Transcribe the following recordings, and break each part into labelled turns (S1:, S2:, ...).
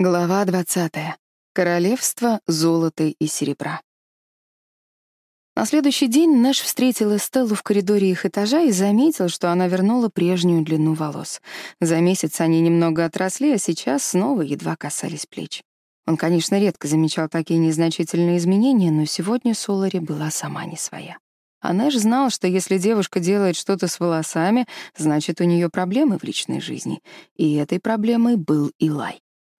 S1: Глава 20. Королевство золота и серебра. На следующий день Нэш встретил Эстеллу в коридоре их этажа и заметил, что она вернула прежнюю длину волос. За месяц они немного отросли, а сейчас снова едва касались плеч. Он, конечно, редко замечал такие незначительные изменения, но сегодня Солари была сама не своя. А Нэш знал, что если девушка делает что-то с волосами, значит, у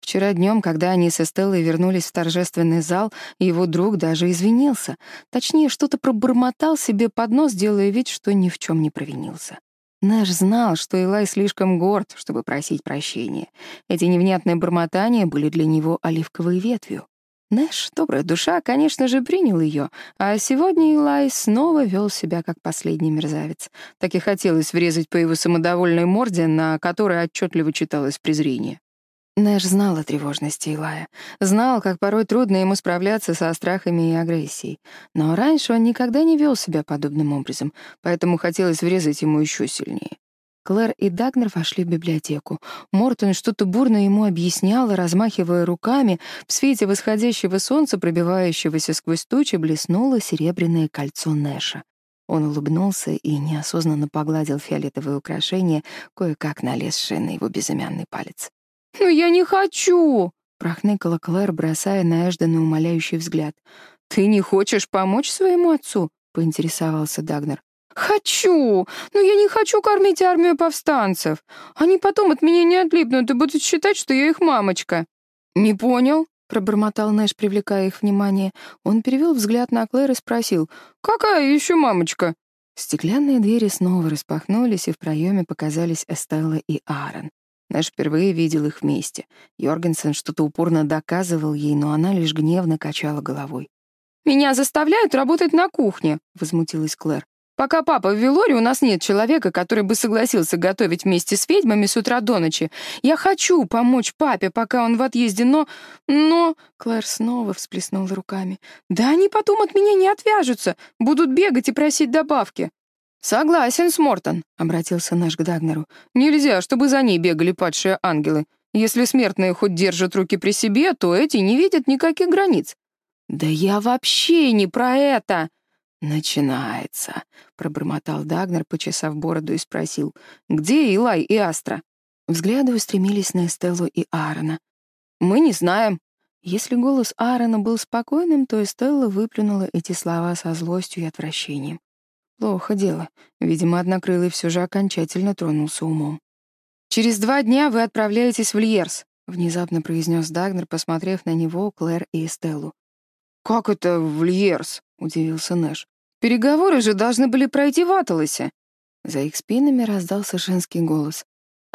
S1: нее проблемы в личной жизни. И этой проблемой был Илай. Вчера днем, когда они с Эстеллой вернулись в торжественный зал, его друг даже извинился. Точнее, что-то пробормотал себе под нос, делая вид, что ни в чем не провинился. Нэш знал, что Илай слишком горд, чтобы просить прощения. Эти невнятные бормотания были для него оливковой ветвью. Нэш, добрая душа, конечно же, принял ее, а сегодня Илай снова вел себя как последний мерзавец. Так и хотелось врезать по его самодовольной морде, на которой отчетливо читалось презрение. Нэш знал о тревожности Илая, знал, как порой трудно ему справляться со страхами и агрессией. Но раньше он никогда не вел себя подобным образом, поэтому хотелось врезать ему еще сильнее. Клэр и Дагнер вошли в библиотеку. Мортон что-то бурно ему объяснял, размахивая руками. В свете восходящего солнца, пробивающегося сквозь тучи, блеснуло серебряное кольцо Нэша. Он улыбнулся и неосознанно погладил фиолетовое украшение, кое-как налезшее на его безымянный палец. «Но я не хочу!» — прохныкала Клэр, бросая на Эждена умоляющий взгляд. «Ты не хочешь помочь своему отцу?» — поинтересовался Дагнер. «Хочу! Но я не хочу кормить армию повстанцев. Они потом от меня не отлипнут и будут считать, что я их мамочка». «Не понял?» — пробормотал Нэш, привлекая их внимание. Он перевел взгляд на Клэр и спросил, «Какая еще мамочка?» Стеклянные двери снова распахнулись, и в проеме показались Эстелла и Аарон. Нэш впервые видел их вместе. Йоргенсен что-то упорно доказывал ей, но она лишь гневно качала головой. «Меня заставляют работать на кухне», — возмутилась Клэр. «Пока папа в Вилоре, у нас нет человека, который бы согласился готовить вместе с ведьмами с утра до ночи. Я хочу помочь папе, пока он в отъезде, но... но...» Клэр снова всплеснула руками. «Да они потом от меня не отвяжутся, будут бегать и просить добавки». «Согласен, Смортон», — обратился наш к Дагнеру. «Нельзя, чтобы за ней бегали падшие ангелы. Если смертные хоть держат руки Плохо дело. Видимо, однокрылый все же окончательно тронулся умом. «Через два дня вы отправляетесь в Льерс», — внезапно произнес Дагнер, посмотрев на него, Клэр и Эстеллу. «Как это в Льерс?» — удивился Нэш. «Переговоры же должны были пройти в Аталосе. За их спинами раздался женский голос.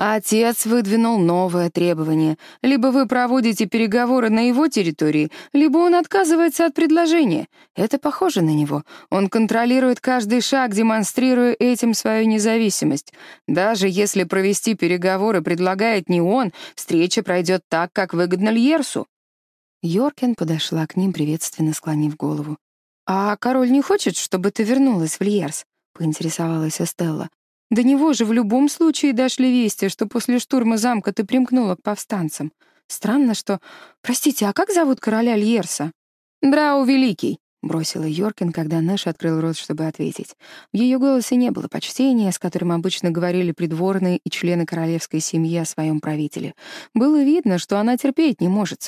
S1: Отец выдвинул новое требование. Либо вы проводите переговоры на его территории, либо он отказывается от предложения. Это похоже на него. Он контролирует каждый шаг, демонстрируя этим свою независимость. Даже если провести переговоры предлагает не он, встреча пройдет так, как выгодно Льерсу. Йоркен подошла к ним, приветственно склонив голову. «А король не хочет, чтобы ты вернулась в Льерс?» — поинтересовалась Эстелла. До него же в любом случае дошли вести, что после штурма замка ты примкнула к повстанцам. Странно, что... Простите, а как зовут короля Льерса? Драу Великий, бросила Йоркин, когда Нэш открыл рот, чтобы ответить. В ее голосе не было почтения, с которым обычно говорили придворные и члены королевской семьи о своем правителе. Было видно, что она терпеть не может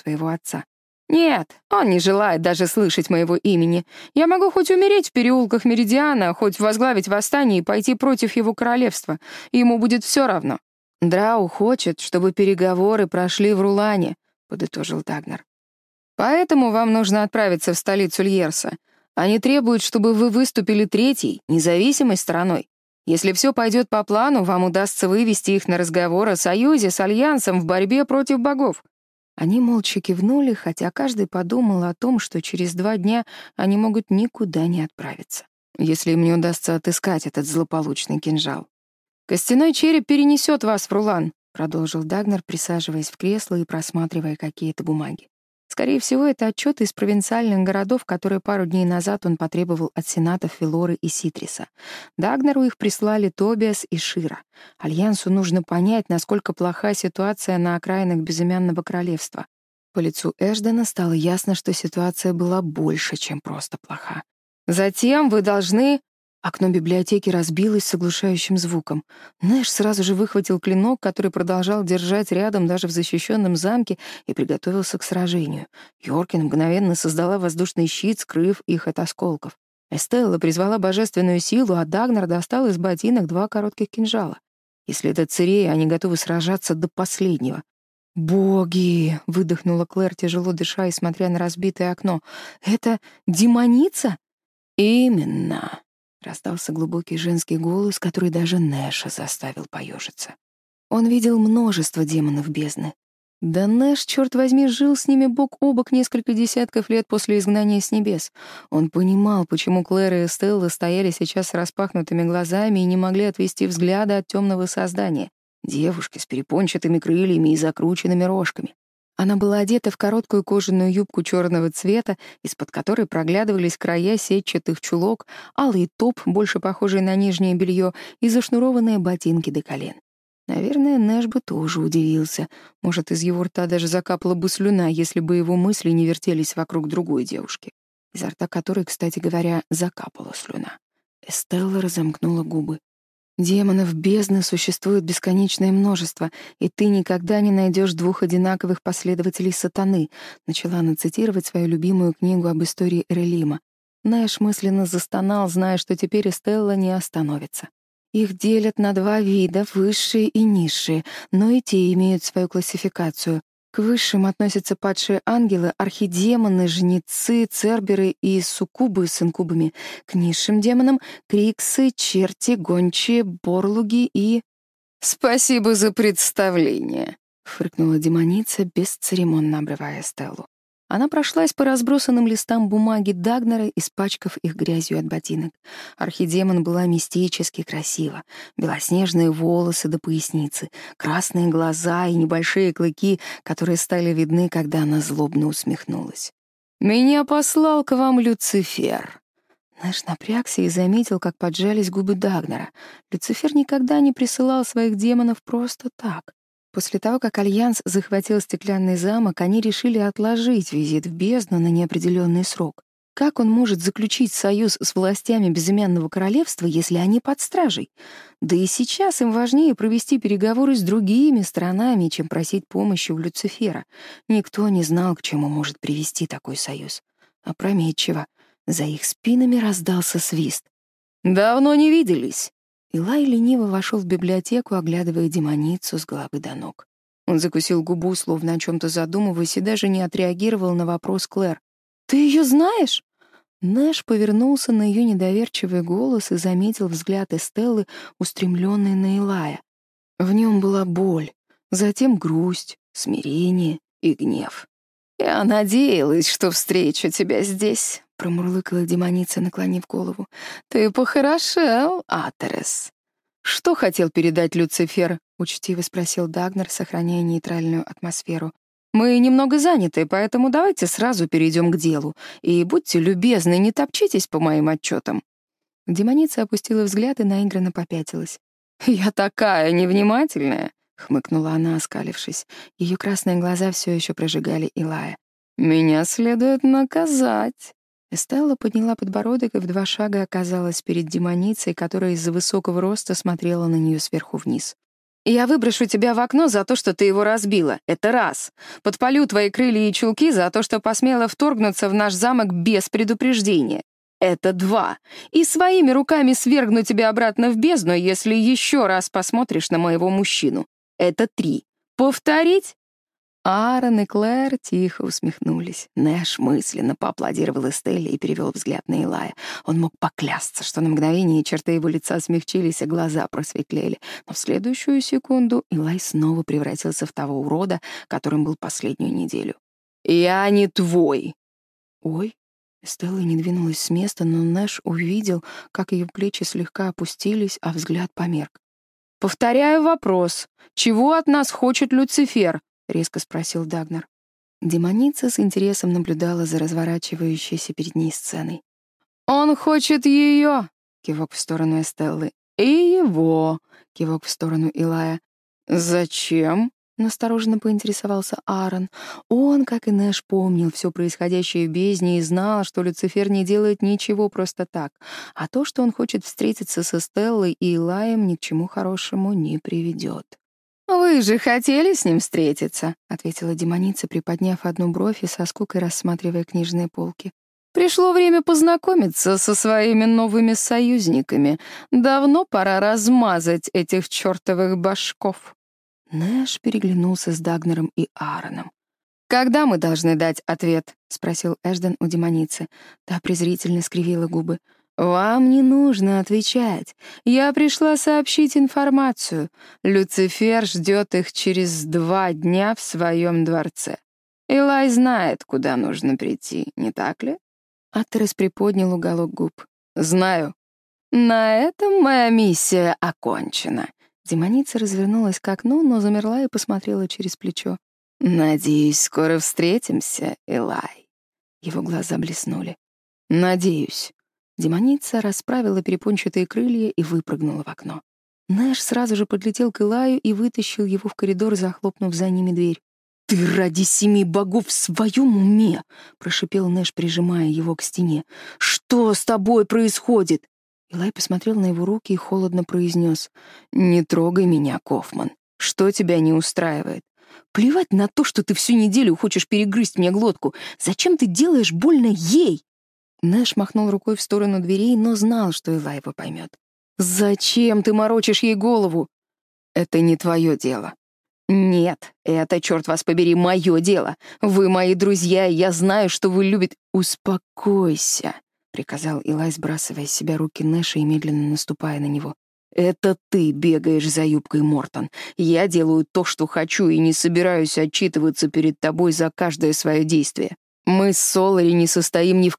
S1: своего отца. «Нет, он не желает даже слышать моего имени. Я могу хоть умереть в переулках Меридиана, хоть возглавить восстание и пойти против его королевства. Ему будет все равно». «Драу хочет, чтобы переговоры прошли в Рулане», — подытожил Дагнер. «Поэтому вам нужно отправиться в столицу Льерса. Они требуют, чтобы вы выступили третьей, независимой стороной. Если все пойдет по плану, вам удастся вывести их на разговор о союзе с Альянсом в борьбе против богов. Они молча кивнули, хотя каждый подумал о том, что через два дня они могут никуда не отправиться, если им не удастся отыскать этот злополучный кинжал. «Костяной череп перенесет вас в Рулан», — продолжил Дагнер, присаживаясь в кресло и просматривая какие-то бумаги. Скорее всего, это отчеты из провинциальных городов, которые пару дней назад он потребовал от сенатов Велоры и Ситриса. Дагнеру их прислали Тобиас и Шира. Альянсу нужно понять, насколько плоха ситуация на окраинах Безымянного королевства. По лицу Эждена стало ясно, что ситуация была больше, чем просто плоха. «Затем вы должны...» Окно библиотеки разбилось с оглушающим звуком. Нэш сразу же выхватил клинок, который продолжал держать рядом даже в защищенном замке, и приготовился к сражению. Йоркин мгновенно создала воздушный щит, скрыв их от осколков. Эстелла призвала божественную силу, а Дагнар достал из ботинок два коротких кинжала. Если это цирей, они готовы сражаться до последнего. «Боги!» — выдохнула Клэр, тяжело дыша и смотря на разбитое окно. «Это демоница?» «Именно!» — раздался глубокий женский голос, который даже Нэша заставил поежиться. Он видел множество демонов бездны. Да Нэш, черт возьми, жил с ними бок о бок несколько десятков лет после изгнания с небес. Он понимал, почему Клэр и Эстелла стояли сейчас с распахнутыми глазами и не могли отвести взгляда от темного создания. Девушки с перепончатыми крыльями и закрученными рожками. Она была одета в короткую кожаную юбку черного цвета, из-под которой проглядывались края сетчатых чулок, алый топ, больше похожий на нижнее белье, и зашнурованные ботинки до колен. Наверное, Нэш бы тоже удивился. Может, из его рта даже закапала бы слюна, если бы его мысли не вертелись вокруг другой девушки, изо рта которой, кстати говоря, закапала слюна. Эстелла разомкнула губы. Демонов бездны существует бесконечное множество, и ты никогда не найдешь двух одинаковых последователей сатаны, начала она цитировать свою любимую книгу об истории Эрелима. Нэш мысленно застонал, зная, что теперь Эстелла не остановится. Их делят на два вида, высшие и низшие, но и те имеют свою классификацию. К высшим относятся падшие ангелы, архидемоны, жнецы, церберы Она прошлась по разбросанным листам бумаги Дагнера из пачков их грязью от ботинок. Архидемон была мистически красива. Белоснежные волосы до поясницы, красные глаза и небольшие клыки, которые стали видны, когда она злобно усмехнулась. «Меня послал к вам Люцифер». Наш напрягся и заметил, как поджались губы Дагнера. Люцифер никогда не присылал своих демонов просто так. После того, как Альянс захватил стеклянный замок, они решили отложить визит в бездну на неопределенный срок. Как он может заключить союз с властями безымянного королевства, если они под стражей? Да и сейчас им важнее провести переговоры с другими странами, чем просить помощи у Люцифера. Никто не знал, к чему может привести такой союз. Опрометчиво. За их спинами раздался свист. «Давно не виделись», Илай лениво вошел в библиотеку, оглядывая демоницу с головы до ног. Он закусил губу, словно о чем то задумываясь, и даже не отреагировал на вопрос Клэр. «Ты ее знаешь?» Нэш повернулся на ее недоверчивый голос и заметил взгляд Эстеллы, устремленный на Илая. В нем была боль, затем грусть, смирение и гнев. «Я надеялась, что встречу тебя здесь», — промурлыкала демоница, наклонив голову. «Ты похорошел, Атерес». «Что хотел передать Люцифер?» — учтиво спросил Дагнер, сохраняя нейтральную атмосферу. «Мы немного заняты, поэтому давайте сразу перейдем к делу. И будьте любезны, не топчитесь по моим отчетам». Демоница опустила взгляд и наигранно попятилась. «Я такая невнимательная. — хмыкнула она, оскалившись. Ее красные глаза все еще прожигали Илая. «Меня следует наказать». Эстелла подняла подбородок и в два шага оказалась перед демоницей, которая из-за высокого роста смотрела на нее сверху вниз. «Я выброшу тебя в окно за то, что ты его разбила. Это раз. Подпалю твои крылья и чулки за то, что посмела вторгнуться в наш замок без предупреждения. Это два. И своими руками свергну тебя обратно в бездну, если еще раз посмотришь на моего мужчину. Это три. Повторить? Аарон и Клэр тихо усмехнулись. Нэш мысленно поаплодировал Эстелле и перевел взгляд на Илая. Он мог поклясться, что на мгновение черты его лица смягчились, а глаза просветлели. Но в следующую секунду Илай снова превратился в того урода, которым был последнюю неделю. «Я не твой!» «Ой?» Стелла не двинулась с места, но Нэш увидел, как ее плечи слегка опустились, а взгляд померк. «Повторяю вопрос. Чего от нас хочет Люцифер?» — резко спросил Дагнер. Демоница с интересом наблюдала за разворачивающейся перед ней сценой. «Он хочет ее!» — кивок в сторону Эстеллы. «И его!» — кивок в сторону Илая. «Зачем?» Настороженно поинтересовался Аарон. Он, как и Нэш, помнил все происходящее в бездне и знал, что Люцифер не делает ничего просто так, а то, что он хочет встретиться со Стеллой и Илаем, ни к чему хорошему не приведет. «Вы же хотели с ним встретиться», — ответила демоница, приподняв одну бровь и со скукой рассматривая книжные полки. «Пришло время познакомиться со своими новыми союзниками. Давно пора размазать этих чертовых башков». Нэш переглянулся с Дагнером и Аароном. «Когда мы должны дать ответ?» — спросил Эшден у демоницы. Та презрительно скривила губы. «Вам не нужно отвечать. Я пришла сообщить информацию. Люцифер ждет их через два дня в своем дворце. Илай знает, куда нужно прийти, не так ли?» Аттерес приподнял уголок губ. «Знаю. На этом моя миссия окончена». Демоница развернулась к окну, но замерла и посмотрела через плечо. «Надеюсь, скоро встретимся, Илай». Его глаза блеснули. «Надеюсь». Демоница расправила перепончатые крылья и выпрыгнула в окно. Нэш сразу же подлетел к Илаю и вытащил его в коридор, захлопнув за ними дверь. «Ты ради семи богов в своем уме!» — прошипел Нэш, прижимая его к стене. «Что с тобой происходит?» Илай посмотрел на его руки и холодно произнес. «Не трогай меня, Кофман. Что тебя не устраивает? Плевать на то, что ты всю неделю хочешь перегрызть мне глотку. Зачем ты делаешь больно ей?» Нэш махнул рукой в сторону дверей, но знал, что Элай его поймет. «Зачем ты морочишь ей голову?» «Это не твое дело». «Нет, это, черт вас побери, мое дело. Вы мои друзья, и я знаю, что вы любите...» «Успокойся», — приказал Илай, сбрасывая с себя руки Нэша и медленно наступая на него. «Это ты бегаешь за юбкой, Мортон. Я делаю то, что хочу, и не собираюсь отчитываться перед тобой за каждое свое действие. Мы с Солари не состоим ни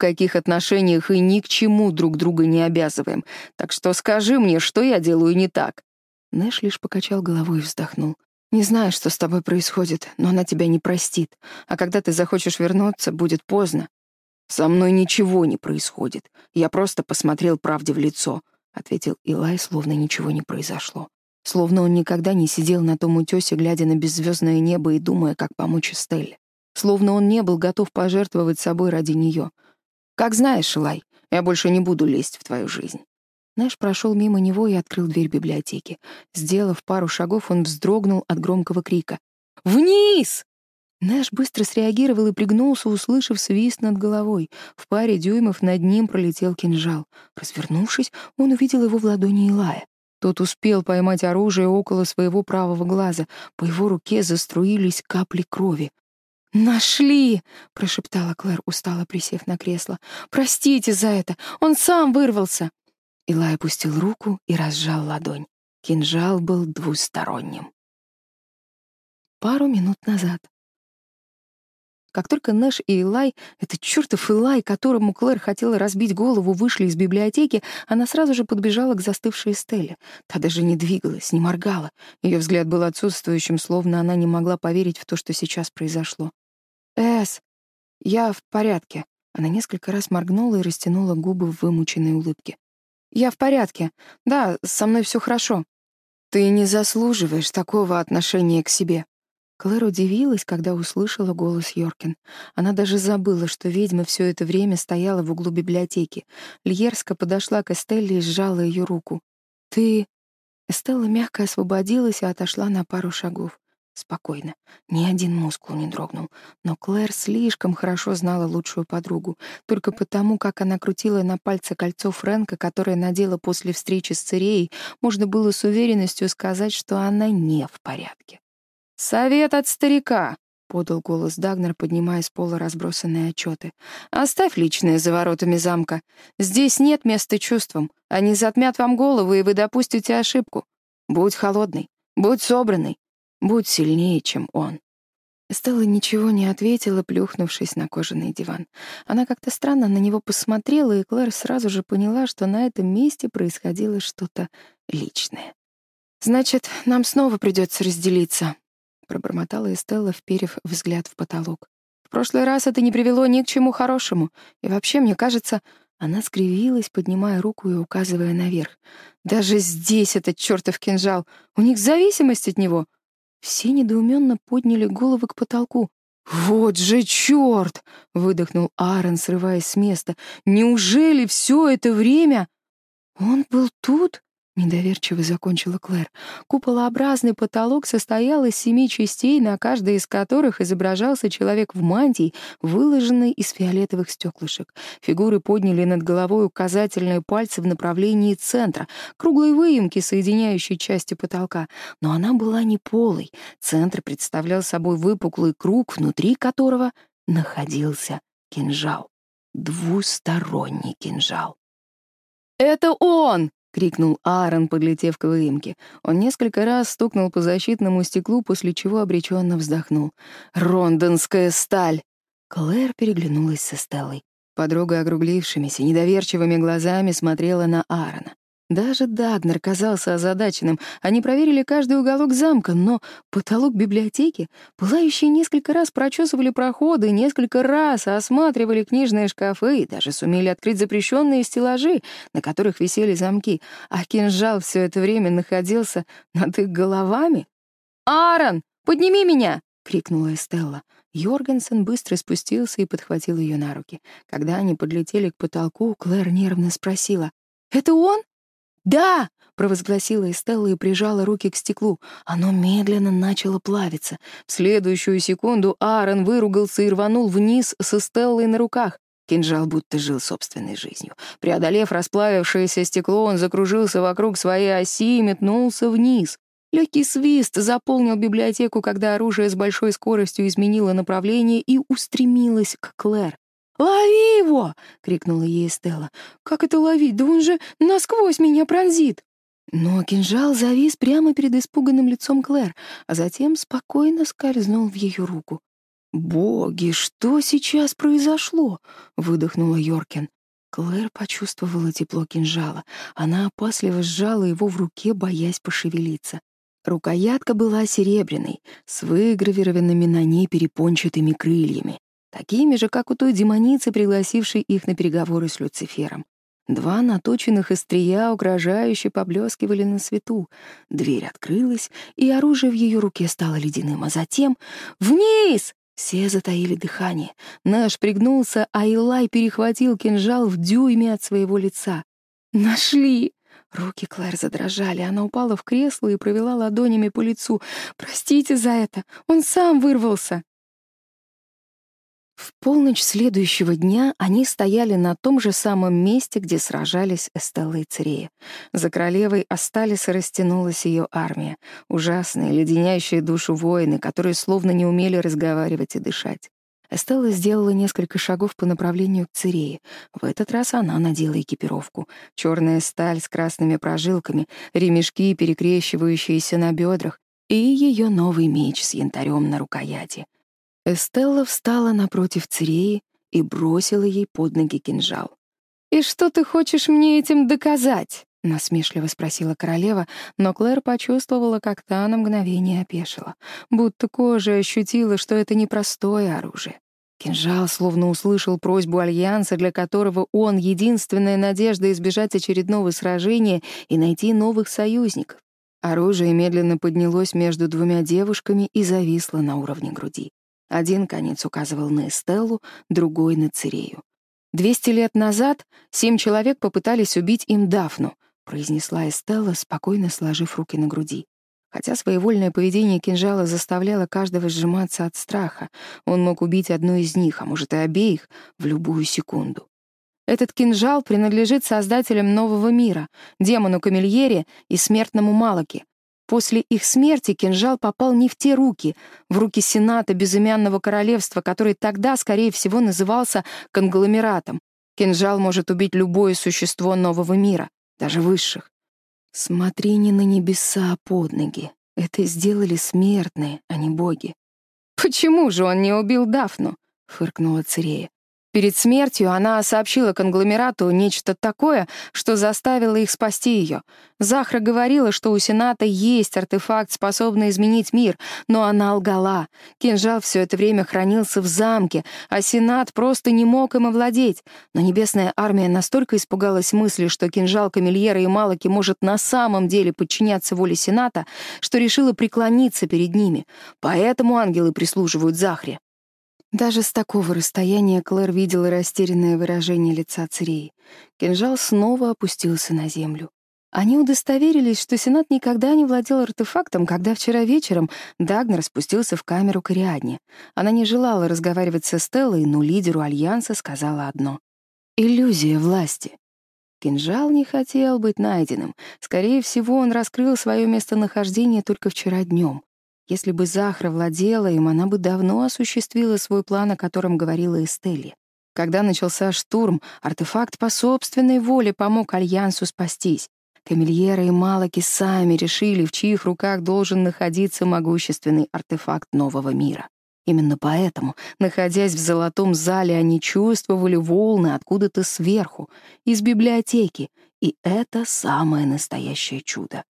S1: в каких отношениях и ни к чему друг друга не обязываем. Так что скажи мне, что я делаю не так?» Нэш лишь покачал головой и вздохнул. «Не знаю, что с тобой происходит, но она тебя не простит. А когда ты захочешь вернуться, будет поздно». «Со мной ничего не происходит. Я просто посмотрел правде в лицо», — ответил Илай, словно ничего не произошло. Словно он никогда не сидел на том утёсе, глядя на беззвездное небо и думая, как помочь Эстелле словно он не был готов пожертвовать собой ради нее. «Как знаешь, Илай, я больше не буду лезть в твою жизнь». Нэш прошел мимо него и открыл дверь библиотеки. Сделав пару шагов, он вздрогнул от громкого крика. «Вниз!» Нэш быстро среагировал и пригнулся, услышав свист над головой. В паре дюймов над ним пролетел кинжал. Развернувшись, он «Эс, я в порядке». Она несколько раз моргнула и растянула губы в вымученной улыбке. «Я в порядке. Да, со мной все хорошо». «Ты не заслуживаешь такого отношения к себе». Клэр удивилась, когда услышала голос Йоркин. Она даже забыла, что ведьма все это время стояла в углу библиотеки. Льерска подошла к Эстелле и сжала ее руку. «Ты...» Эстелла мягко освободилась и отошла на пару шагов. Спокойно. Ни один мускул не дрогнул. Но Клэр слишком хорошо знала лучшую подругу. Только потому, как она крутила на пальце кольцо Фрэнка, которое надела после встречи с Циреей, можно было с уверенностью сказать, что она не в порядке. «Совет от старика!» — подал голос Дагнер, поднимая с пола разбросанные отчеты. «Оставь личное за воротами замка. Здесь нет места чувствам. Они затмят вам голову, и вы допустите ошибку. Будь холодный, будь собранный, Будь сильнее, чем он. Стелла ничего не ответила, плюхнувшись на кожаный диван. Она как-то странно на него посмотрела, и Клэр сразу же поняла, что на этом месте происходило что-то личное. «Значит, нам снова придется разделиться», — пробормотала Эстелла, вперев взгляд в потолок. «В прошлый раз это не привело ни к чему хорошему. И вообще, мне кажется...» Она скривилась, поднимая руку и указывая наверх. «Даже здесь этот чертов кинжал. У них зависимость от него. Все недоуменно подняли головы к потолку. «Вот же черт!» — выдохнул Аарон, срываясь с места. «Неужели все это время...» «Он был тут?» Недоверчиво закончила Клэр. Куполообразный потолок состоял из семи частей, на каждой из которых изображался человек в мантии, выложенной из фиолетовых стеклышек. Фигуры подняли над головой указательные пальцы в направлении центра, круглой выемки, соединяющей части потолка. Но она была не полой. Центр представлял собой выпуклый круг, внутри которого находился кинжал. Двусторонний кинжал. «Это он!» — крикнул Аарон, подлетев к выемке. Он несколько раз стукнул по защитному стеклу, после чего обреченно вздохнул. «Рондонская сталь!» Клэр переглянулась со Стеллой. Подруга округлившимися, недоверчивыми глазами смотрела на Аарона. Даже Дагнер казался озадаченным. Они проверили каждый уголок замка, но потолок библиотеки пылающие несколько раз прочесывали проходы, несколько раз осматривали книжные шкафы и даже сумели открыть запрещенные стеллажи, на которых висели замки, а кинжал все это время находился над их головами. «Аарон, подними меня!» — крикнула Эстелла. Йоргенсен быстро спустился и подхватил ее на руки. Когда они подлетели к потолку, Клэр нервно спросила. «Это он?» «Да!» — провозгласила Эстелла и прижала руки к стеклу. Оно медленно начало плавиться. В следующую секунду Аарон выругался и рванул вниз со Стеллой на руках. Кинжал будто жил собственной жизнью. Преодолев расплавившееся стекло, он закружился вокруг своей оси и метнулся вниз. Легкий свист заполнил библиотеку, когда оружие с большой скоростью изменило направление и устремилось к Клэр. «Лови его!» — крикнула ей Стелла. «Как это ловить? Да он же насквозь меня пронзит!» Но кинжал завис прямо перед испуганным лицом Клэр, а затем спокойно скользнул в ее руку. «Боги, что сейчас произошло?» — выдохнула Йоркин. Клэр почувствовала тепло кинжала. Она опасливо сжала его в руке, боясь пошевелиться. Рукоятка была серебряной, с выгравированными на ней перепончатыми крыльями такими же, как у той демоницы, пригласившей их на переговоры с Люцифером. Два наточенных острия угрожающе поблескивали на свету. Дверь открылась, и оружие в ее руке стало ледяным, а затем «Вниз!» Все затаили дыхание. Наш пригнулся, а Илай перехватил кинжал в дюйме от своего лица. «Нашли!» Руки Клэр задрожали, она упала в кресло и провела ладонями по лицу. «Простите за это, он сам вырвался!» В полночь следующего дня они стояли на том же самом месте, где сражались Эстелла и Церея. За королевой остались и растянулась ее армия. Ужасные, леденящие душу воины, которые словно не умели разговаривать и дышать. Эстелла сделала несколько шагов по направлению к Церее. В этот раз она надела экипировку. Черная сталь с красными прожилками, ремешки, перекрещивающиеся на бедрах, и ее новый меч с янтарем на рукояти — Эстелла встала напротив Циреи и бросила ей под ноги кинжал. «И что ты хочешь мне этим доказать?» — насмешливо спросила королева, но Клэр почувствовала, как та на мгновение опешила, будто кожа ощутила, что это непростое оружие. Кинжал словно услышал просьбу Альянса, для которого он — единственная надежда избежать очередного сражения и найти новых союзников. Оружие медленно поднялось между двумя девушками и зависло на уровне груди. Один конец указывал на Эстеллу, другой — на Цирею. «Двести лет назад семь человек попытались убить им Дафну», произнесла Эстелла, спокойно сложив руки на груди. Хотя своевольное поведение кинжала заставляло каждого сжиматься от страха, он мог убить одну из них, а может и обеих, в любую секунду. Этот кинжал принадлежит создателям нового мира, демону Камильере и смертному Малаке, После их смерти кинжал попал не в те руки, в руки Сената Безымянного Королевства, который тогда, скорее всего, назывался конгломератом. Кинжал может убить любое существо нового мира, даже высших. Смотри не на небеса, а под ноги. Это сделали смертные, а не боги. «Почему же он не Перед смертью она сообщила конгломерату нечто такое, что заставило их спасти ее. Захра говорила, что у Сената есть артефакт, способный изменить мир, но она лгала. Кинжал все это время хранился в замке, а Сенат просто не мог им овладеть. Но Небесная Армия настолько испугалась мысли, что кинжал Камильера и Малаки может на самом деле подчиняться воле Сената, что решила преклониться перед ними. Поэтому ангелы прислуживают Захре. Даже с такого расстояния Клэр видела растерянное выражение лица Цирей. Кинжал снова опустился на землю. Они удостоверились, что Сенат никогда не владел артефактом, когда вчера вечером Дагнер спустился в камеру к Ариадне. Она не желала разговаривать со Стеллой, но лидеру Альянса сказала одно. «Иллюзия власти». Кинжал не хотел быть найденным. Скорее всего, он раскрыл свое местонахождение только вчера днем. Если бы Захра владела им, она бы давно осуществила свой план, о котором говорила Эстелли. Когда начался штурм, артефакт по собственной воле помог Альянсу спастись. Камильера и Малаки сами решили, в чьих руках должен находиться могущественный артефакт нового мира. Именно поэтому, находясь в золотом зале, они чувствовали волны откуда-то сверху, из библиотеки, и это самое настоящее чудо. Сложно поверить, что внутри обычного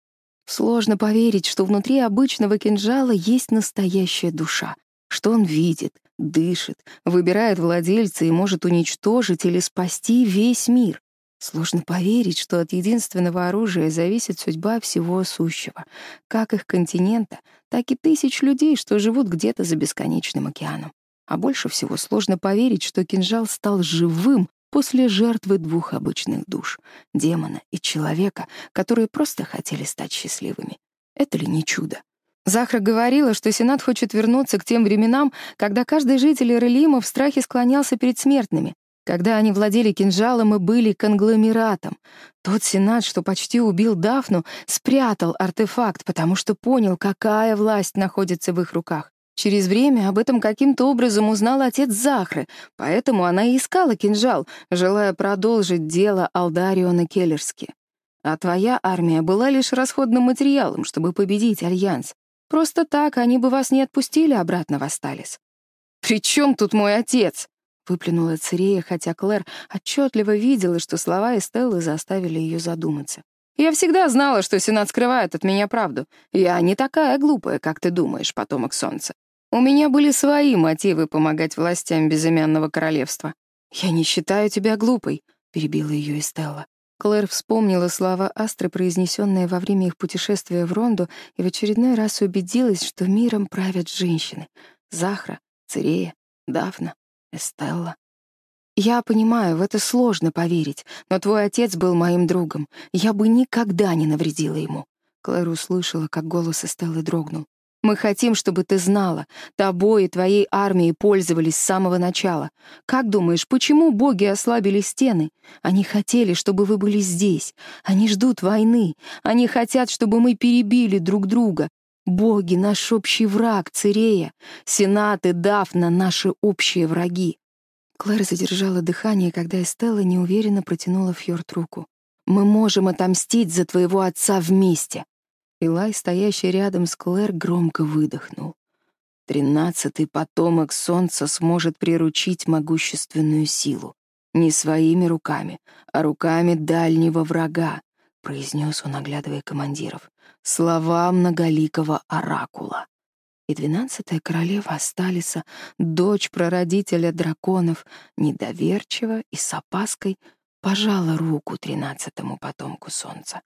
S1: кинжала есть настоящая душа, что он видит, дышит, выбирает владельца и может уничтожить или спасти весь мир. Сложно поверить, что от единственного оружия зависит судьба всего сущего, как их континента, так и тысяч людей, что живут где-то за бесконечным океаном. А больше всего сложно поверить, что кинжал стал живым После жертвы двух обычных душ — демона и человека, которые просто хотели стать счастливыми. Это ли не чудо? Захра говорила, что Сенат хочет вернуться к тем временам, когда каждый житель Иерелима в страхе склонялся перед смертными, когда они владели кинжалом и были конгломератом. Тот Сенат, что почти убил Дафну, спрятал артефакт, потому что понял, какая власть находится в их руках. Через время об этом каким-то образом узнал отец Захры, поэтому она и искала кинжал, желая продолжить дело Алдариона Келлерски. А твоя армия была лишь расходным материалом, чтобы победить Альянс. Просто так они бы вас не отпустили обратно в Асталис. «При чем тут мой отец?» — выплюнула Цирея, хотя Клэр отчетливо видела, что слова Эстеллы заставили ее задуматься. «Я всегда знала, что Сенат скрывает от меня правду. Я не такая глупая, как ты думаешь, потомок солнца. У меня были свои мотивы помогать властям безымянного королевства. «Я не считаю тебя глупой», — перебила ее Эстелла. Клэр вспомнила слова Астры, произнесенные во время их путешествия в Ронду, и в очередной раз убедилась, что миром правят женщины. Захра, Цирея, Дафна, Эстелла. «Я понимаю, в это сложно поверить, но твой отец был моим другом. Я бы никогда не навредила ему». Клэр услышала, как голос Эстеллы дрогнул. Мы хотим, чтобы ты знала, тобой и твоей армией пользовались с самого начала. Как думаешь, почему боги ослабили стены? Они хотели, чтобы вы были здесь. Они ждут войны. Они хотят, чтобы мы перебили друг друга. Боги — наш общий враг, Цирея. Сенат и Дафна — наши общие враги. Клэр задержала дыхание, когда Эстелла неуверенно протянула Фьорд руку. «Мы можем отомстить за твоего отца вместе. Илай, стоящий рядом с Клэр, громко выдохнул. Тринадцатый потомок солнца сможет приручить могущественную силу. Не своими руками, а руками дальнего врага, произнес он, оглядывая командиров. Слова многоликого оракула. И двенадцатая королева Асталиса, дочь прародителя драконов, недоверчиво и с опаской пожала руку тринадцатому потомку солнца.